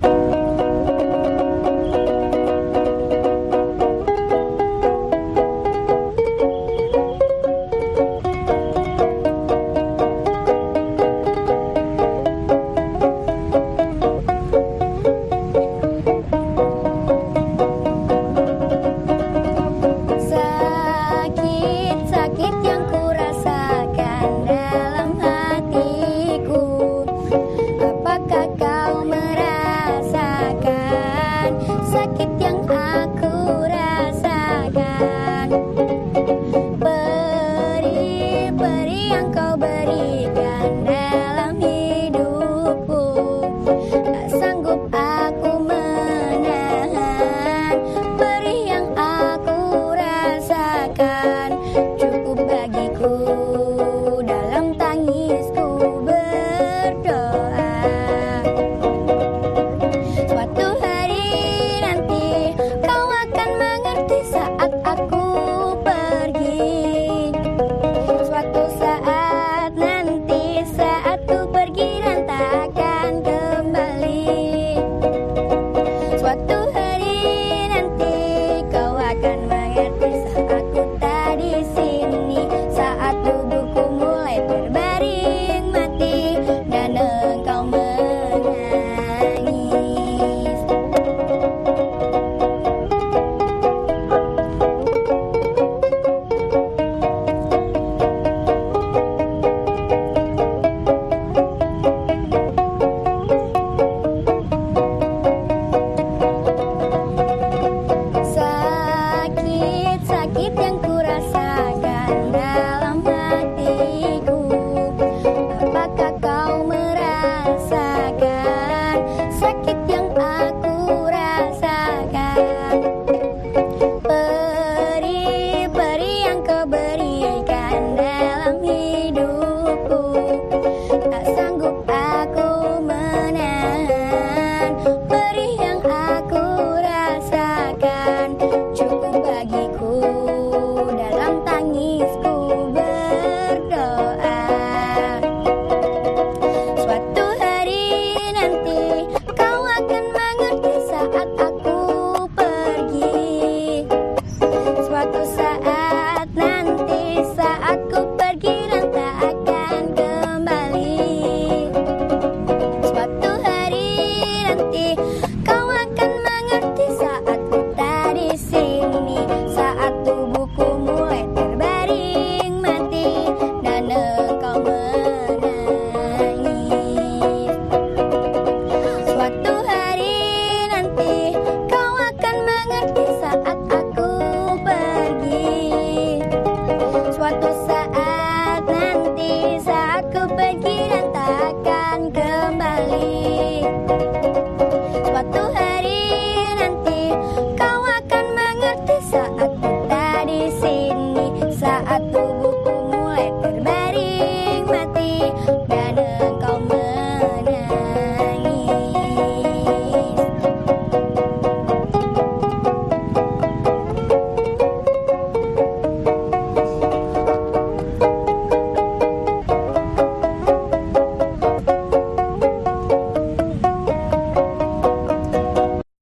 Suatu saat nanti